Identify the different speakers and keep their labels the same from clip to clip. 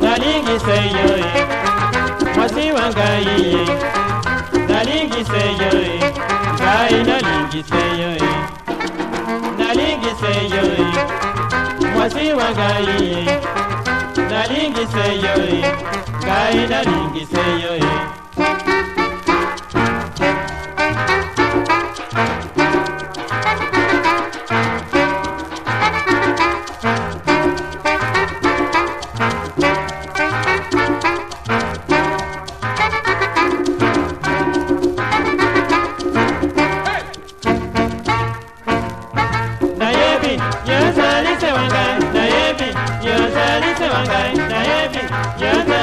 Speaker 1: nalingiseyo mwasi wangai nalingiseyo ngai nalingiseyo nalingiseyo mwasi wangai nalingiseyo ngai nalingiseyo Yo sale se wangai, na yebi, yo sale se wangai, na yebi, yo sale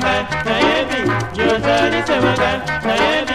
Speaker 1: se wangai nayebi yozali se